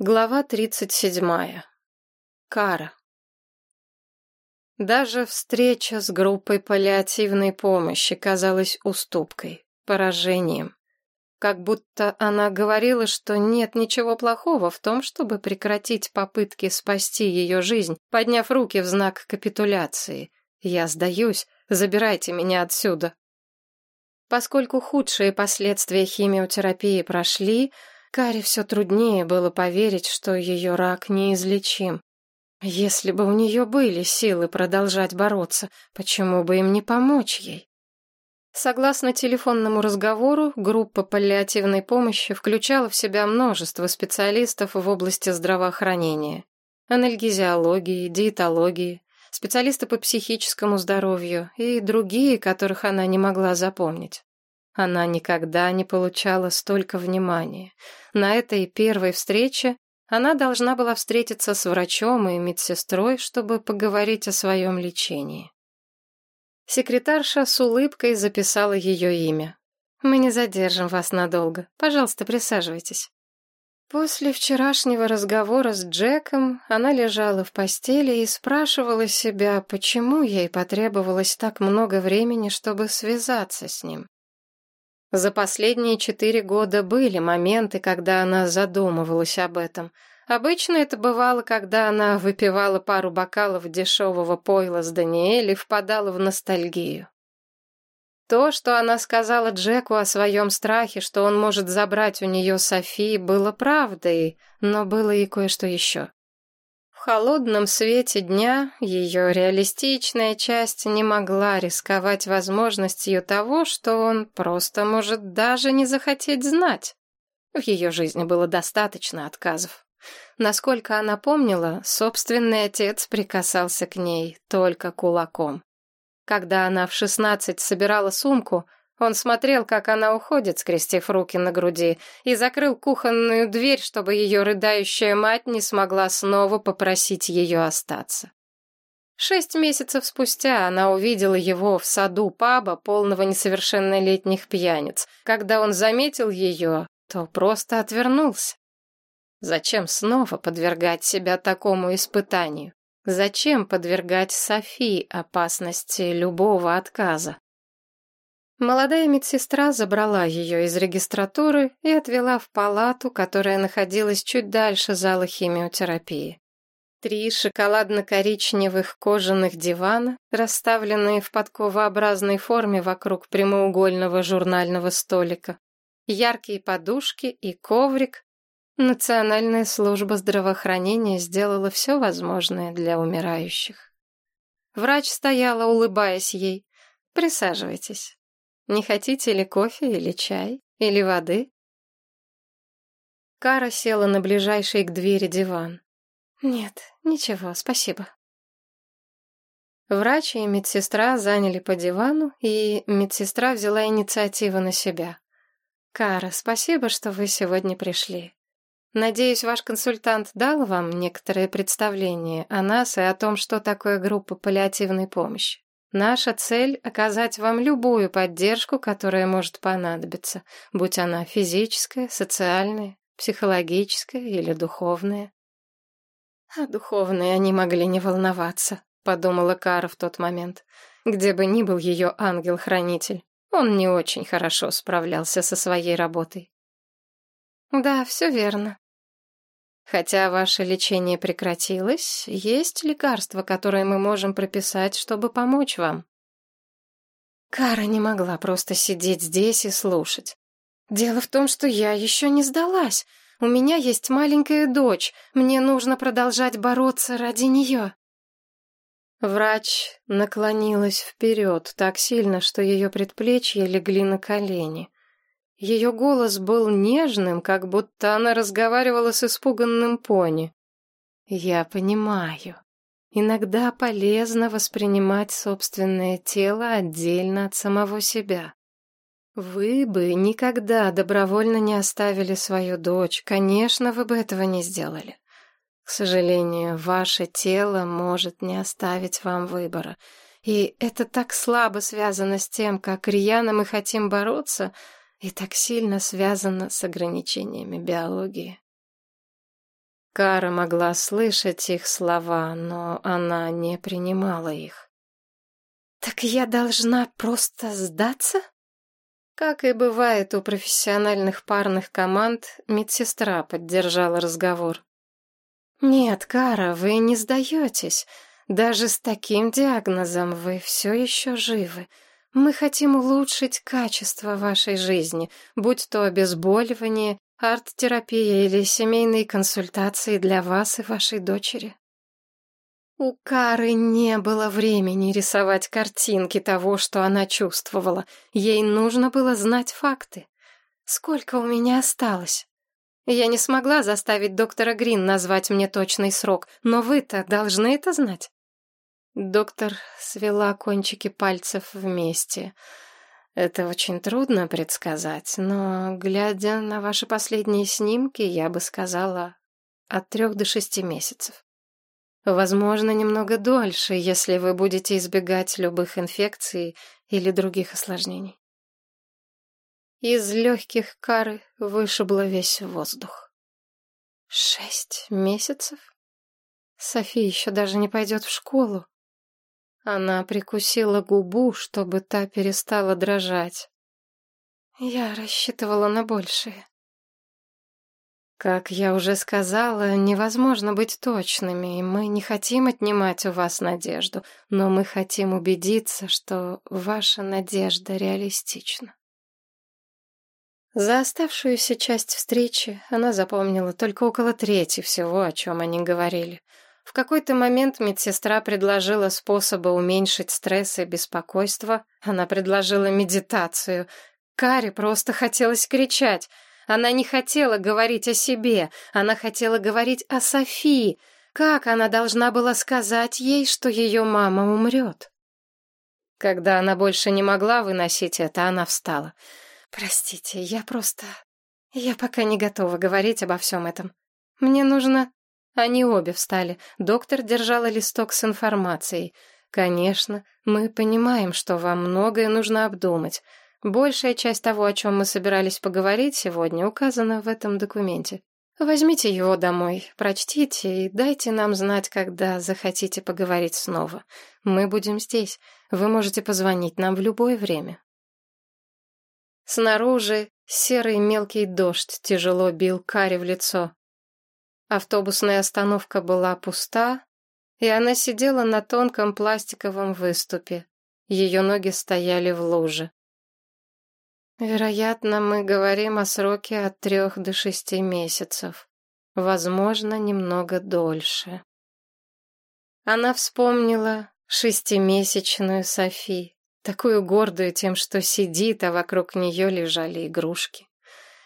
Глава тридцать седьмая. Кара. Даже встреча с группой паллиативной помощи казалась уступкой, поражением. Как будто она говорила, что нет ничего плохого в том, чтобы прекратить попытки спасти ее жизнь, подняв руки в знак капитуляции. «Я сдаюсь, забирайте меня отсюда». Поскольку худшие последствия химиотерапии прошли, Каре все труднее было поверить, что ее рак неизлечим. Если бы у нее были силы продолжать бороться, почему бы им не помочь ей? Согласно телефонному разговору, группа паллиативной помощи включала в себя множество специалистов в области здравоохранения. Анальгезиологии, диетологии, специалисты по психическому здоровью и другие, которых она не могла запомнить. Она никогда не получала столько внимания. На этой первой встрече она должна была встретиться с врачом и медсестрой, чтобы поговорить о своем лечении. Секретарша с улыбкой записала ее имя. «Мы не задержим вас надолго. Пожалуйста, присаживайтесь». После вчерашнего разговора с Джеком она лежала в постели и спрашивала себя, почему ей потребовалось так много времени, чтобы связаться с ним. За последние четыре года были моменты, когда она задумывалась об этом. Обычно это бывало, когда она выпивала пару бокалов дешевого пойла с Даниэль и впадала в ностальгию. То, что она сказала Джеку о своем страхе, что он может забрать у нее Софи, было правдой, но было и кое-что еще холодном свете дня ее реалистичная часть не могла рисковать возможностью того, что он просто может даже не захотеть знать. В ее жизни было достаточно отказов. Насколько она помнила, собственный отец прикасался к ней только кулаком. Когда она в шестнадцать собирала сумку, он смотрел, как она уходит, скрестив руки на груди, и закрыл кухонную дверь, чтобы ее рыдающая мать не смогла снова попросить ее остаться. Шесть месяцев спустя она увидела его в саду паба, полного несовершеннолетних пьяниц. Когда он заметил ее, то просто отвернулся. Зачем снова подвергать себя такому испытанию? Зачем подвергать Софи опасности любого отказа? Молодая медсестра забрала ее из регистратуры и отвела в палату, которая находилась чуть дальше зала химиотерапии. Три шоколадно-коричневых кожаных дивана, расставленные в подковообразной форме вокруг прямоугольного журнального столика, яркие подушки и коврик. Национальная служба здравоохранения сделала все возможное для умирающих. Врач стояла, улыбаясь ей. «Присаживайтесь». Не хотите ли кофе или чай? Или воды?» Кара села на ближайший к двери диван. «Нет, ничего, спасибо». Врач и медсестра заняли по дивану, и медсестра взяла инициативу на себя. «Кара, спасибо, что вы сегодня пришли. Надеюсь, ваш консультант дал вам некоторое представление о нас и о том, что такое группа паллиативной помощи. Наша цель — оказать вам любую поддержку, которая может понадобиться, будь она физическая, социальная, психологическая или духовная. А духовные они могли не волноваться, подумала Кара в тот момент. Где бы ни был ее ангел-хранитель, он не очень хорошо справлялся со своей работой. Да, все верно. Хотя ваше лечение прекратилось, есть лекарства, которые мы можем прописать, чтобы помочь вам. Кара не могла просто сидеть здесь и слушать. Дело в том, что я еще не сдалась. У меня есть маленькая дочь. Мне нужно продолжать бороться ради нее. Врач наклонилась вперед так сильно, что ее предплечья легли на колени. Ее голос был нежным, как будто она разговаривала с испуганным пони. «Я понимаю. Иногда полезно воспринимать собственное тело отдельно от самого себя. Вы бы никогда добровольно не оставили свою дочь, конечно, вы бы этого не сделали. К сожалению, ваше тело может не оставить вам выбора. И это так слабо связано с тем, как рьяно мы хотим бороться — и так сильно связано с ограничениями биологии. Кара могла слышать их слова, но она не принимала их. «Так я должна просто сдаться?» Как и бывает у профессиональных парных команд, медсестра поддержала разговор. «Нет, Кара, вы не сдаетесь. Даже с таким диагнозом вы все еще живы. Мы хотим улучшить качество вашей жизни, будь то обезболивание, арт-терапия или семейные консультации для вас и вашей дочери. У Кары не было времени рисовать картинки того, что она чувствовала. Ей нужно было знать факты. Сколько у меня осталось? Я не смогла заставить доктора Грин назвать мне точный срок, но вы-то должны это знать. Доктор свела кончики пальцев вместе. Это очень трудно предсказать, но, глядя на ваши последние снимки, я бы сказала от трех до шести месяцев. Возможно, немного дольше, если вы будете избегать любых инфекций или других осложнений. Из легких кары вышибло весь воздух. Шесть месяцев? Софи еще даже не пойдет в школу. Она прикусила губу, чтобы та перестала дрожать. Я рассчитывала на большее. Как я уже сказала, невозможно быть точными, и мы не хотим отнимать у вас надежду, но мы хотим убедиться, что ваша надежда реалистична. За оставшуюся часть встречи она запомнила только около трети всего, о чем они говорили — в какой-то момент медсестра предложила способы уменьшить стресс и беспокойство. Она предложила медитацию. Каре просто хотелось кричать. Она не хотела говорить о себе, она хотела говорить о Софии. Как она должна была сказать ей, что ее мама умрет? Когда она больше не могла выносить это, она встала. «Простите, я просто... Я пока не готова говорить обо всем этом. Мне нужно они обе встали. Доктор держала листок с информацией. «Конечно, мы понимаем, что вам многое нужно обдумать. Большая часть того, о чем мы собирались поговорить сегодня, указана в этом документе. Возьмите его домой, прочтите и дайте нам знать, когда захотите поговорить снова. Мы будем здесь. Вы можете позвонить нам в любое время». Снаружи серый мелкий дождь тяжело бил Кари в лицо. Автобусная остановка была пуста, и она сидела на тонком пластиковом выступе. Ее ноги стояли в луже. Вероятно, мы говорим о сроке от трех до шести месяцев. Возможно, немного дольше. Она вспомнила шестимесячную Софи, такую гордую тем, что сидит, а вокруг нее лежали игрушки.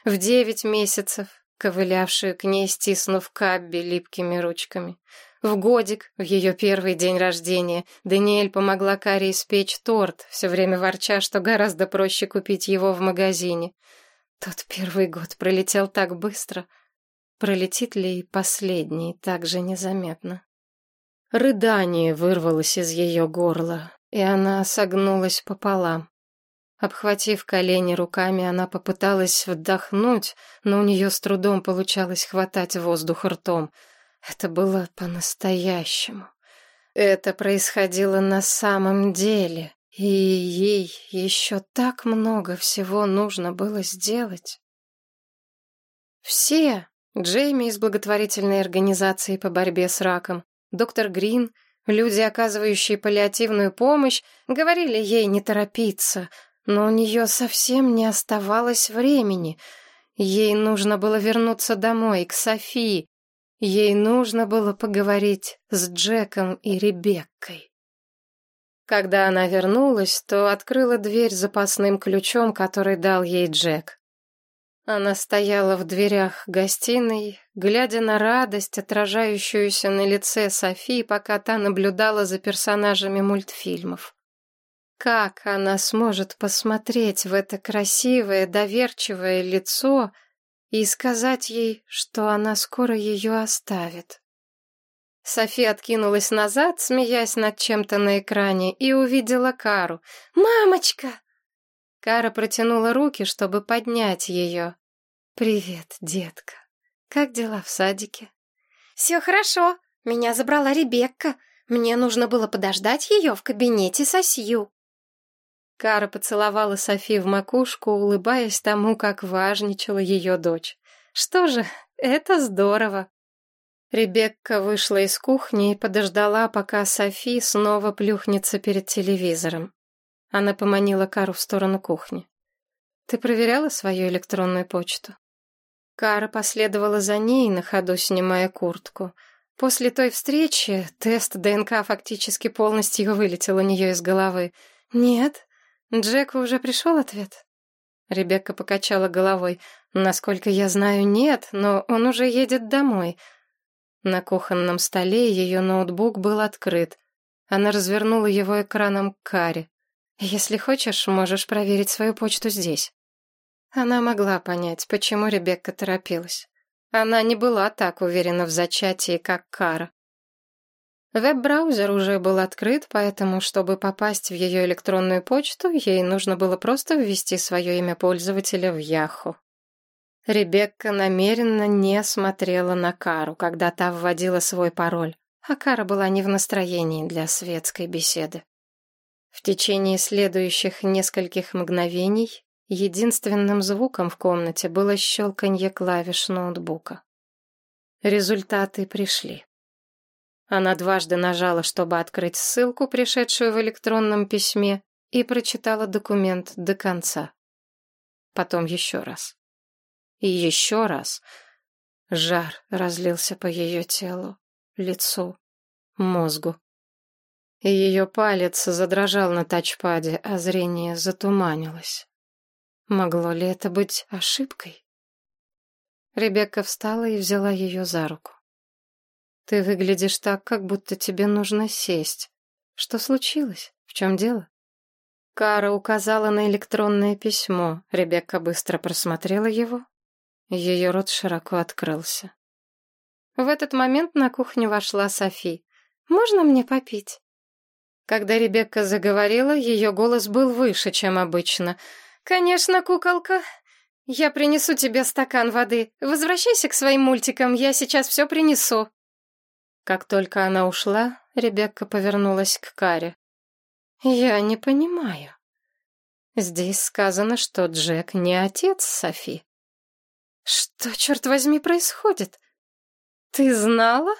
В девять месяцев ковылявшую к ней, стиснув Кабби липкими ручками. В годик, в ее первый день рождения, Даниэль помогла Каре испечь торт, все время ворча, что гораздо проще купить его в магазине. Тот первый год пролетел так быстро. Пролетит ли и последний так же незаметно? Рыдание вырвалось из ее горла, и она согнулась пополам. Обхватив колени руками, она попыталась вдохнуть, но у нее с трудом получалось хватать воздух ртом. Это было по-настоящему. Это происходило на самом деле, и ей еще так много всего нужно было сделать. Все, Джейми из благотворительной организации по борьбе с раком, доктор Грин, люди, оказывающие паллиативную помощь, говорили ей не торопиться — но у нее совсем не оставалось времени. Ей нужно было вернуться домой, к Софии. Ей нужно было поговорить с Джеком и Ребеккой. Когда она вернулась, то открыла дверь запасным ключом, который дал ей Джек. Она стояла в дверях гостиной, глядя на радость, отражающуюся на лице Софии, пока та наблюдала за персонажами мультфильмов. Как она сможет посмотреть в это красивое, доверчивое лицо и сказать ей, что она скоро ее оставит? Софи откинулась назад, смеясь над чем-то на экране, и увидела Кару. «Мамочка!» Кара протянула руки, чтобы поднять ее. «Привет, детка. Как дела в садике?» все хорошо. Меня забрала Ребекка. Мне нужно было подождать ее в кабинете со Сью». Кара поцеловала Софи в макушку, улыбаясь тому, как важничала ее дочь. «Что же, это здорово!» Ребекка вышла из кухни и подождала, пока Софи снова плюхнется перед телевизором. Она поманила Кару в сторону кухни. «Ты проверяла свою электронную почту?» Кара последовала за ней, на ходу снимая куртку. После той встречи тест ДНК фактически полностью вылетел у нее из головы. «Нет. Джеку уже пришел ответ?» Ребекка покачала головой. «Насколько я знаю, нет, но он уже едет домой. На кухонном столе ее ноутбук был открыт. Она развернула его экраном к Каре. «Если хочешь, можешь проверить свою почту здесь». Она могла понять, почему Ребекка торопилась. Она не была так уверена в зачатии, как Кара. Веб-браузер уже был открыт, поэтому, чтобы попасть в ее электронную почту, ей нужно было просто ввести свое имя пользователя в Яху. Ребекка намеренно не смотрела на Кару, когда та вводила свой пароль, а Кара была не в настроении для светской беседы. В течение следующих нескольких мгновений единственным звуком в комнате было щелканье клавиш ноутбука. Результаты пришли. Она дважды нажала, чтобы открыть ссылку, пришедшую в электронном письме, и прочитала документ до конца. Потом еще раз. И еще раз. Жар разлился по ее телу, лицу, мозгу. И ее палец задрожал на тачпаде, а зрение затуманилось. Могло ли это быть ошибкой? Ребекка встала и взяла ее за руку. «Ты выглядишь так, как будто тебе нужно сесть. Что случилось? В чем дело?» Кара указала на электронное письмо. Ребекка быстро просмотрела его, ее рот широко открылся. В этот момент на кухню вошла Софи. «Можно мне попить?» Когда Ребекка заговорила, ее голос был выше, чем обычно. «Конечно, куколка. Я принесу тебе стакан воды. Возвращайся к своим мультикам, я сейчас все принесу». Как только она ушла, Ребекка повернулась к Каре. «Я не понимаю. Здесь сказано, что Джек не отец Софи. Что, черт возьми, происходит? Ты знала?